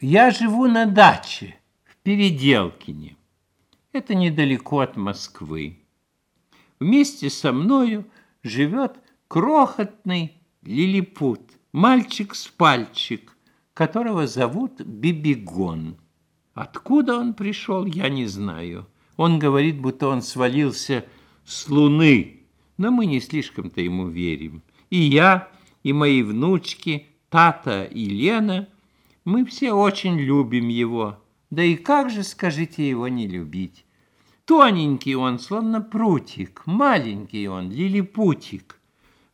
Я живу на даче в Переделкине. Это недалеко от Москвы. Вместе со мною живет крохотный лилипут, мальчик с пальчик, которого зовут Бибигон. Откуда он пришел, я не знаю. Он говорит, будто он свалился с луны, но мы не слишком-то ему верим. И я, и мои внучки, Тата и Лена – мы все очень любим его. Да и как же, скажите, его не любить? Тоненький он, словно прутик, маленький он, лилипутик.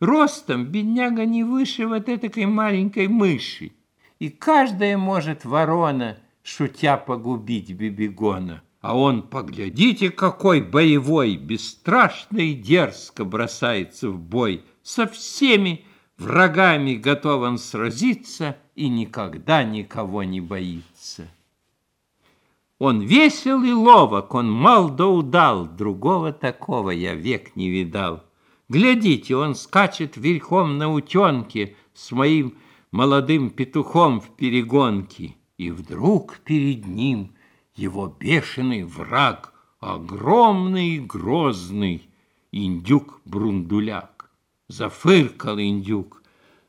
Ростом бедняга не выше вот этой маленькой мыши. И каждая может ворона, шутя, погубить Бибигона. А он, поглядите, какой боевой, бесстрашно и дерзко бросается в бой. Со всеми врагами готов он сразиться и никогда никого не боится. Он весел и ловок, он мал да удал, другого такого я век не видал. Глядите, он скачет верхом на утенке с моим молодым петухом в перегонке, и вдруг перед ним его бешеный враг, огромный и грозный, индюк-брундуляк. Зафыркал индюк,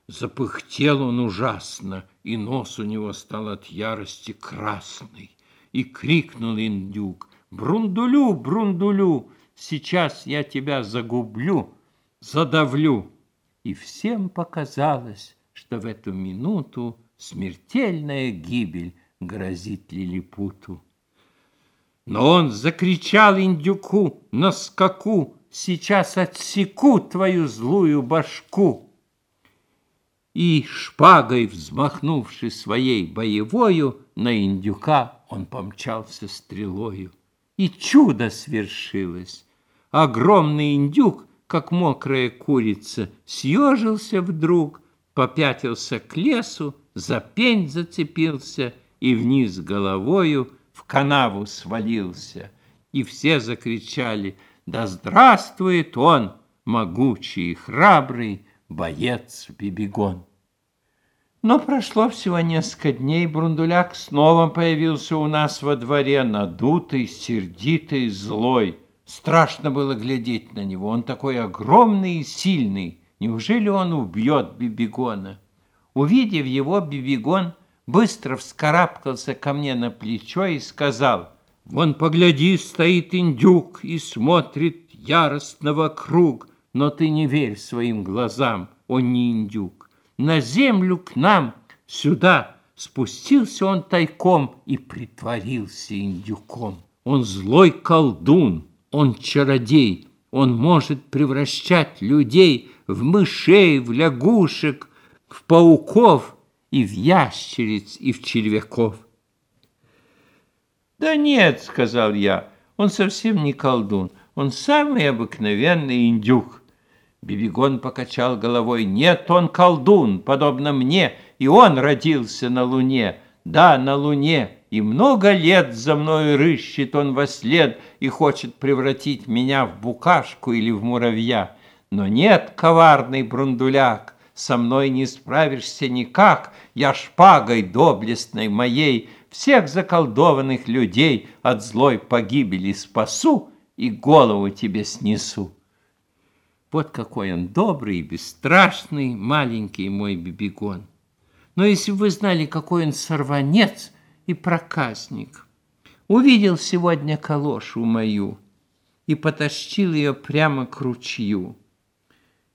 Запыхтел он ужасно, и нос у него стал от ярости красный. И крикнул индюк, «Брундулю, Брундулю, сейчас я тебя загублю, задавлю!» И всем показалось, что в эту минуту смертельная гибель грозит лилипуту. Но он закричал индюку на скаку, «Сейчас отсеку твою злую башку!» И шпагой, взмахнувши своей боевою, на индюка он помчался стрелою. И чудо свершилось. Огромный индюк, как мокрая курица, съежился вдруг, попятился к лесу, за пень зацепился и вниз головою в канаву свалился. И все закричали «Да здравствует он, могучий и храбрый, боец Бибигон. Но прошло всего несколько дней, Брундуляк снова появился у нас во дворе, надутый, сердитый, злой. Страшно было глядеть на него, он такой огромный и сильный. Неужели он убьет Бибигона? Увидев его, Бибигон быстро вскарабкался ко мне на плечо и сказал, «Вон, погляди, стоит индюк и смотрит яростно вокруг но ты не верь своим глазам, о не индюк. На землю к нам, сюда, спустился он тайком и притворился индюком. Он злой колдун, он чародей, он может превращать людей в мышей, в лягушек, в пауков и в ящериц, и в червяков. «Да нет», — сказал я, — «он совсем не колдун, он самый обыкновенный индюк». Бибигон покачал головой. «Нет, он колдун, подобно мне, и он родился на луне. Да, на луне, и много лет за мною рыщет он во след и хочет превратить меня в букашку или в муравья. Но нет, коварный брундуляк, со мной не справишься никак, я шпагой доблестной моей всех заколдованных людей от злой погибели спасу и голову тебе снесу. Вот какой он добрый и бесстрашный, маленький мой бибигон. Но если бы вы знали, какой он сорванец и проказник. Увидел сегодня калошу мою и потащил ее прямо к ручью.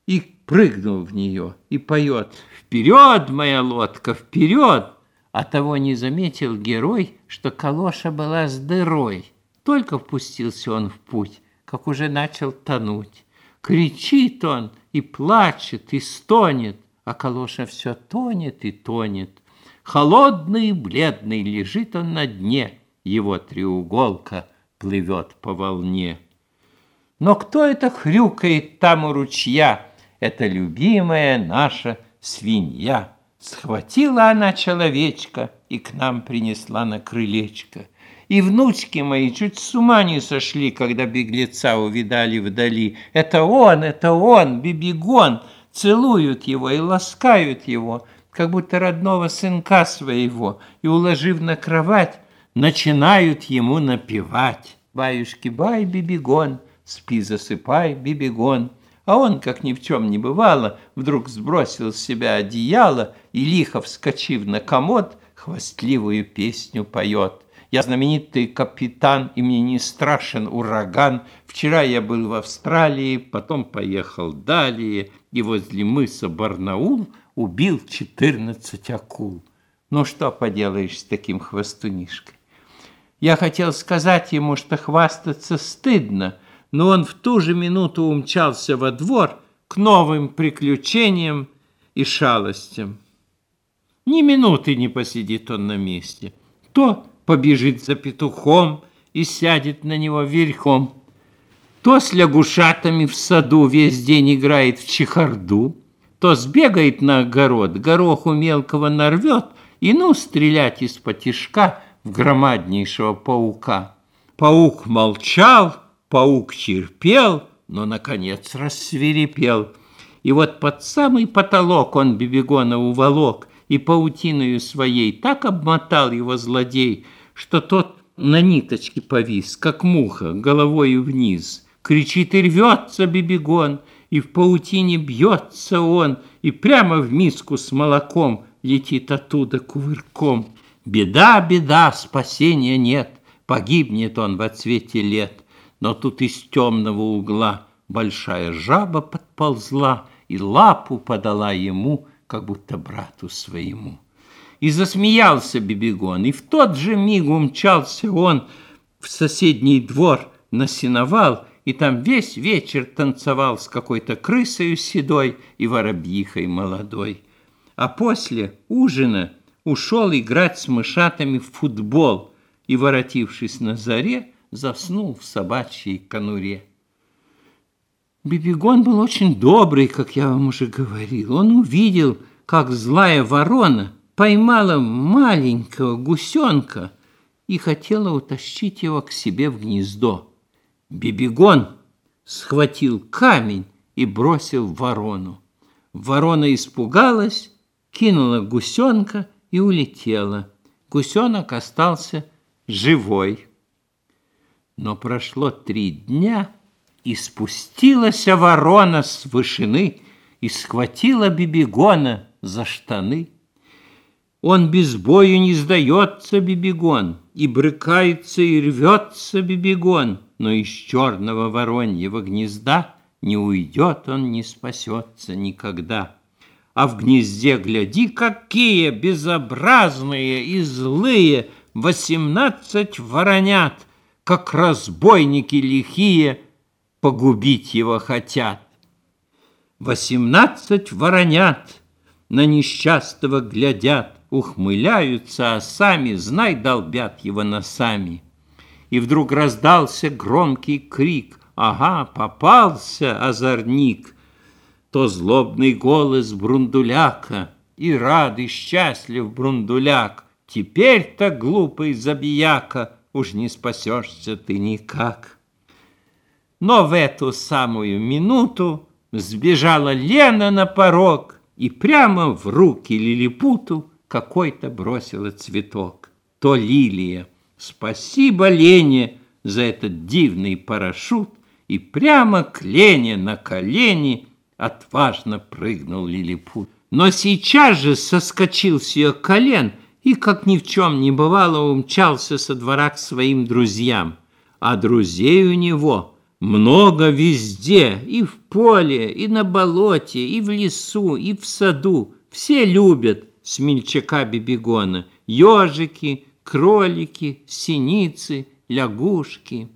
И прыгнул в нее и поет «Вперед, моя лодка, вперед!» А того не заметил герой, что калоша была с дырой. Только впустился он в путь, как уже начал тонуть. Кричит он и плачет, и стонет, а калоша все тонет и тонет. Холодный и бледный лежит он на дне, его треуголка плывет по волне. Но кто это хрюкает там у ручья? Это любимая наша свинья. Схватила она человечка и к нам принесла на крылечко — и внучки мои чуть с ума не сошли, когда беглеца увидали вдали. Это он, это он, Бибигон, целуют его и ласкают его. как будто родного сынка своего, и, уложив на кровать, начинают ему напевать. Баюшки-бай, бибигон, спи, засыпай, бибигон. А он, как ни в чем не бывало, вдруг сбросил с себя одеяло и, лихо вскочив на комод, хвастливую песню поет. Я знаменитый капитан, и мне не страшен ураган. Вчера я был в Австралии, потом поехал далее, и возле мыса Барнаул убил четырнадцать акул. Ну, что поделаешь с таким хвостунишкой? Я хотел сказать ему, что хвастаться стыдно, но он в ту же минуту умчался во двор к новым приключениям и шалостям. Ни минуты не посидит он на месте. То побежит за петухом и сядет на него верхом, то с лягушатами в саду весь день играет в чехарду, то сбегает на огород, гороху мелкого нарвет и ну стрелять из потишка в громаднейшего паука. Паук молчал, паук терпел, но, наконец, рассверепел. И вот под самый потолок он Бибигона уволок, и паутиною своей так обмотал его злодей, что тот на ниточке повис, как муха, головою вниз. Кричит и рвется Бибигон, и в паутине бьется он, и прямо в миску с молоком летит оттуда кувырком. Беда, беда, спасения нет, погибнет он во цвете лет. Но тут из темного угла большая жаба подползла и лапу подала ему, как будто брату своему. И засмеялся Бибигон, и в тот же миг умчался он в соседний двор на сеновал, и там весь вечер танцевал с какой-то крысою седой и воробьихой молодой. А после ужина ушел играть с мышатами в футбол и, воротившись на заре, заснул в собачьей конуре. Бибигон был очень добрый, как я вам уже говорил. Он увидел, как злая ворона поймала маленького гусенка и хотела утащить его к себе в гнездо. Бибигон схватил камень и бросил в ворону. Ворона испугалась, кинула гусенка и улетела. Гусенок остался живой. Но прошло три дня, и спустилась ворона с вышины и схватила Бибигона за штаны. Он без бою не сдается, Бибигон, и брыкается, и рвется Бибигон, но из черного вороньего гнезда не уйдет он, не спасется никогда. А в гнезде, гляди, какие безобразные и злые восемнадцать воронят, как разбойники лихие, погубить его хотят. Восемнадцать воронят на несчастного глядят, ухмыляются, а сами, знай, долбят его носами. И вдруг раздался громкий крик. Ага, попался озорник. То злобный голос Брундуляка, И рад, и счастлив Брундуляк. Теперь-то, глупый забияка, Уж не спасешься ты никак. Но в эту самую минуту Сбежала Лена на порог И прямо в руки лилипуту Какой-то бросила цветок. То лилия. Спасибо Лене за этот дивный парашют, И прямо к Лене на колени Отважно прыгнул лилипут. Но сейчас же соскочил с ее колен И, как ни в чем не бывало, умчался со двора к своим друзьям. А друзей у него много везде, и в поле, и на болоте, и в лесу, и в саду. Все любят смельчака Бибигона. Ежики, кролики, синицы, лягушки.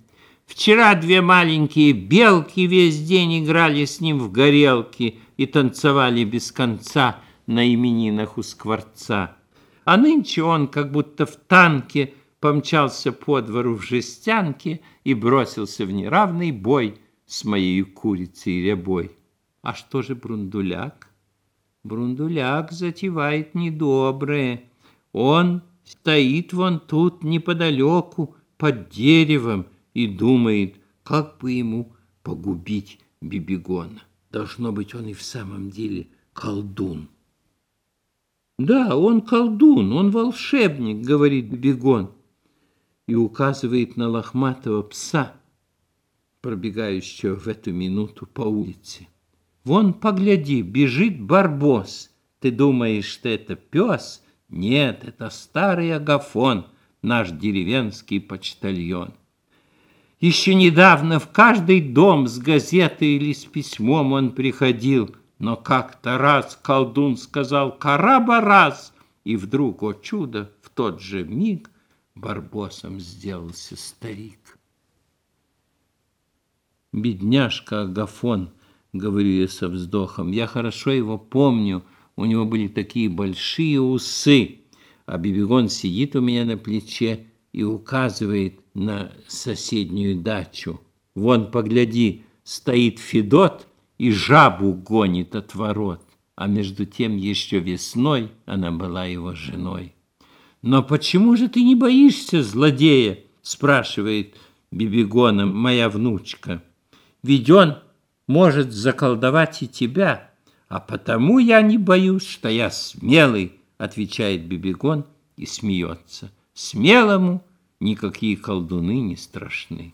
Вчера две маленькие белки весь день играли с ним в горелки и танцевали без конца на именинах у скворца. А нынче он, как будто в танке, помчался по двору в жестянке и бросился в неравный бой с моей курицей рябой. А что же Брундуляк? Брундуляк затевает недоброе. Он стоит вон тут неподалеку, под деревом, и думает, как бы ему погубить Бибигона. Должно быть, он и в самом деле колдун. Да, он колдун, он волшебник, говорит Бегон и указывает на лохматого пса, пробегающего в эту минуту по улице. Вон, погляди, бежит барбос. Ты думаешь, что это пес? Нет, это старый агафон, наш деревенский почтальон. Еще недавно в каждый дом с газетой или с письмом он приходил, но как-то раз колдун сказал «Караба-раз!» И вдруг, о чудо, в тот же миг барбосом сделался старик. Бедняжка Агафон, говорю я со вздохом, я хорошо его помню, у него были такие большие усы, а Бибигон сидит у меня на плече и указывает на соседнюю дачу. Вон, погляди, стоит Федот и жабу гонит от ворот, а между тем еще весной она была его женой. «Но почему же ты не боишься злодея?» спрашивает Бибигона моя внучка. «Ведь он может заколдовать и тебя, а потому я не боюсь, что я смелый», отвечает Бибигон и смеется. «Смелому никакие колдуны не страшны».